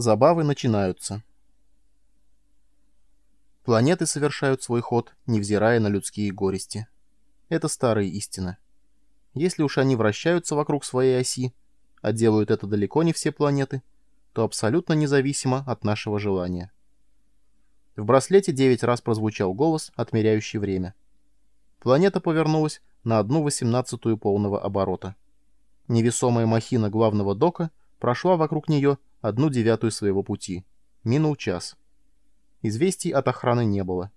Забавы начинаются. Планеты совершают свой ход, невзирая на людские горести. Это старая истина. Если уж они вращаются вокруг своей оси, а делают это далеко не все планеты, то абсолютно независимо от нашего желания. В браслете девять раз прозвучал голос, отмеряющий время. Планета повернулась на одну восемнадцатую полного оборота. Невесомая махина главного дока прошла вокруг нее одну девятую своего пути. Минул час. Известий от охраны не было.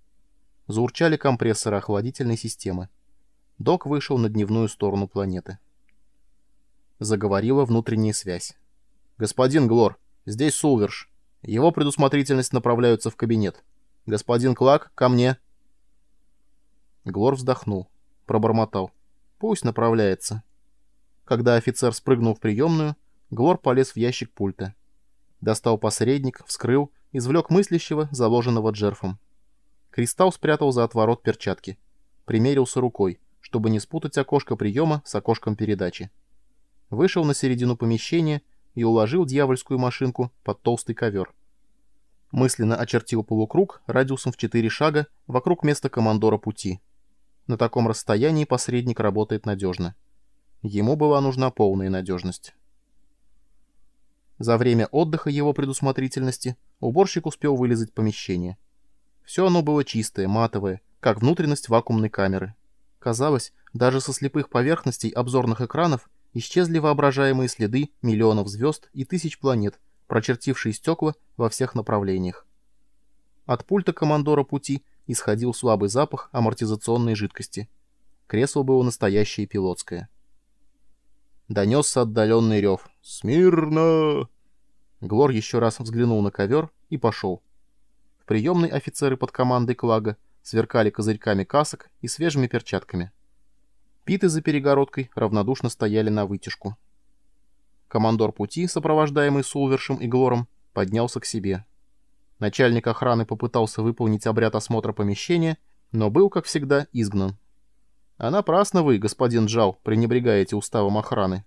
Заурчали компрессоры охладительной системы. Док вышел на дневную сторону планеты. Заговорила внутренняя связь. «Господин Глор, здесь Сулверш. Его предусмотрительность направляются в кабинет. Господин Клак, ко мне!» Глор вздохнул. Пробормотал. «Пусть направляется». Когда офицер спрыгнул в приемную, Глор полез в ящик пульта. Достал посредник, вскрыл, извлек мыслящего, заложенного джерфом. Кристалл спрятал за отворот перчатки. Примерился рукой, чтобы не спутать окошко приема с окошком передачи. Вышел на середину помещения и уложил дьявольскую машинку под толстый ковер. Мысленно очертил полукруг радиусом в 4 шага вокруг места командора пути. На таком расстоянии посредник работает надежно. Ему была нужна полная надежность. За время отдыха его предусмотрительности уборщик успел вылезать помещение. Все оно было чистое, матовое, как внутренность вакуумной камеры. Казалось, даже со слепых поверхностей обзорных экранов исчезли воображаемые следы миллионов звезд и тысяч планет, прочертившие стекла во всех направлениях. От пульта командора пути исходил слабый запах амортизационной жидкости. Кресло было настоящее пилотское. Донесся отдаленный рев. «Смирно!» Глор еще раз взглянул на ковер и пошел. В приемной офицеры под командой Клага сверкали козырьками касок и свежими перчатками. Питы за перегородкой равнодушно стояли на вытяжку. Командор пути, сопровождаемый Сулвершем и Глором, поднялся к себе. Начальник охраны попытался выполнить обряд осмотра помещения, но был, как всегда, изгнан. А напрасно вы, господин Джал, пренебрегаете уставом охраны.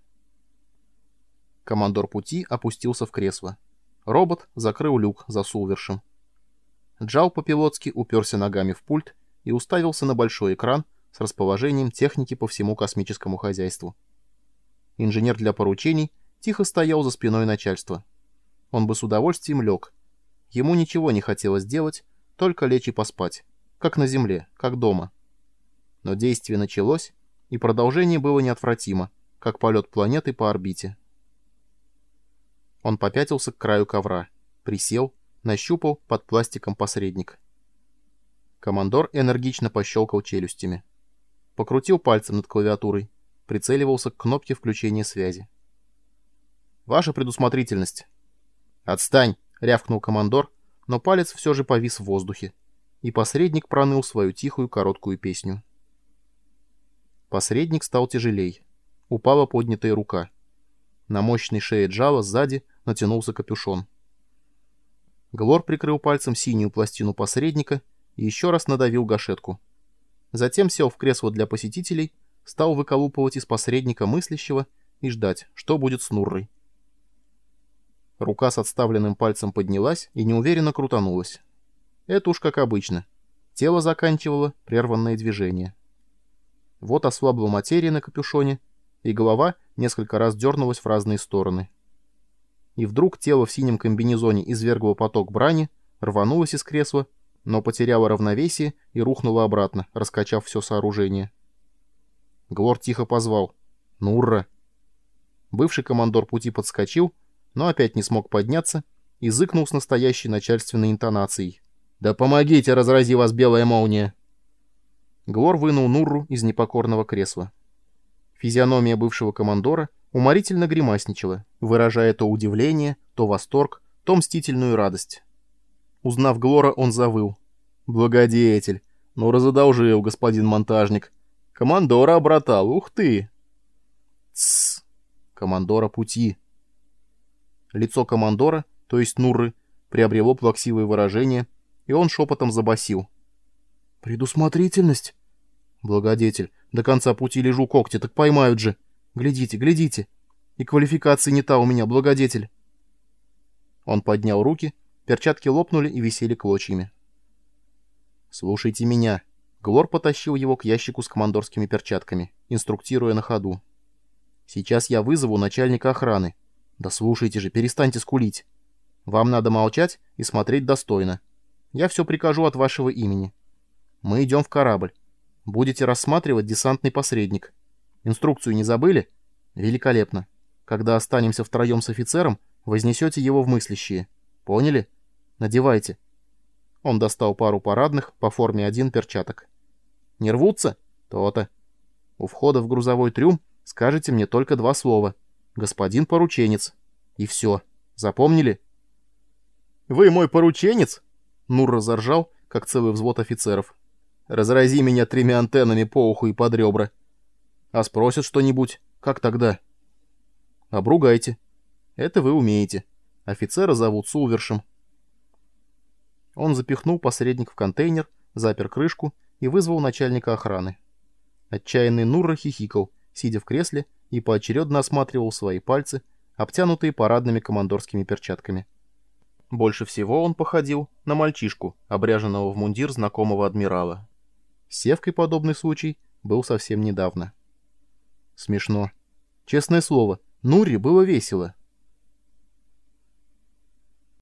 Командор пути опустился в кресло. Робот закрыл люк за Сулвершем. Джал по-пилотски уперся ногами в пульт и уставился на большой экран с расположением техники по всему космическому хозяйству. Инженер для поручений тихо стоял за спиной начальства. Он бы с удовольствием лег. Ему ничего не хотелось делать, только лечь и поспать. Как на Земле, как дома. Но действие началось, и продолжение было неотвратимо, как полет планеты по орбите. Он попятился к краю ковра, присел, нащупал под пластиком посредник. Командор энергично пощелкал челюстями. Покрутил пальцем над клавиатурой, прицеливался к кнопке включения связи. «Ваша предусмотрительность!» «Отстань!» — рявкнул командор, но палец все же повис в воздухе, и посредник проныл свою тихую короткую песню. Посредник стал тяжелей. Упала поднятая рука. На мощной шее Джала сзади натянулся капюшон. Глор прикрыл пальцем синюю пластину посредника и еще раз надавил гашетку. Затем сел в кресло для посетителей, стал выколупывать из посредника мыслящего и ждать, что будет с Нуррой. Рука с отставленным пальцем поднялась и неуверенно крутанулась. Это уж как обычно. Тело заканчивало прерванное движение. Вот ослабла материя на капюшоне, и голова несколько раз дернулась в разные стороны. И вдруг тело в синем комбинезоне извергло поток брани, рванулось из кресла, но потеряло равновесие и рухнуло обратно, раскачав все сооружение. Глор тихо позвал. «Нурра!» Бывший командор пути подскочил, но опять не смог подняться и зыкнул с настоящей начальственной интонацией. «Да помогите, разрази вас белая молния!» Глор вынул Нурру из непокорного кресла. Физиономия бывшего командора уморительно гримасничала, выражая то удивление, то восторг, то мстительную радость. Узнав Глора, он завыл. «Благодетель! Ну, разодолжил, господин монтажник! Командора обратал, ух ты!» «Тссс! Командора пути!» Лицо командора, то есть Нурры, приобрело плаксивое выражение, и он шепотом забасил. «Предусмотрительность?» «Благодетель, до конца пути лежу когти, так поймают же!» Глядите, глядите. И квалификация не та у меня, благодетель. Он поднял руки, перчатки лопнули и висели клочьями. «Слушайте меня». Глор потащил его к ящику с командорскими перчатками, инструктируя на ходу. «Сейчас я вызову начальника охраны. Да слушайте же, перестаньте скулить. Вам надо молчать и смотреть достойно. Я все прикажу от вашего имени. Мы идем в корабль. Будете рассматривать десантный посредник. Инструкцию не забыли? Великолепно. Когда останемся втроем с офицером, вознесете его в мыслящие. Поняли? Надевайте. Он достал пару парадных, по форме один перчаток. Не рвутся? То-то. У входа в грузовой трюм скажете мне только два слова. Господин порученец. И все. Запомнили? «Вы мой порученец?» Нур разоржал, как целый взвод офицеров. «Разрази меня тремя антеннами по уху и под ребра. А спросят что-нибудь, как тогда?» «Обругайте. Это вы умеете. Офицера зовут Сулвершем». Он запихнул посредник в контейнер, запер крышку и вызвал начальника охраны. Отчаянный Нурра хихикал, сидя в кресле, и поочередно осматривал свои пальцы, обтянутые парадными командорскими перчатками. Больше всего он походил на мальчишку, обряженного в мундир знакомого адмирала. С Севкой подобный случай был совсем недавно. Смешно. Честное слово, Нури было весело.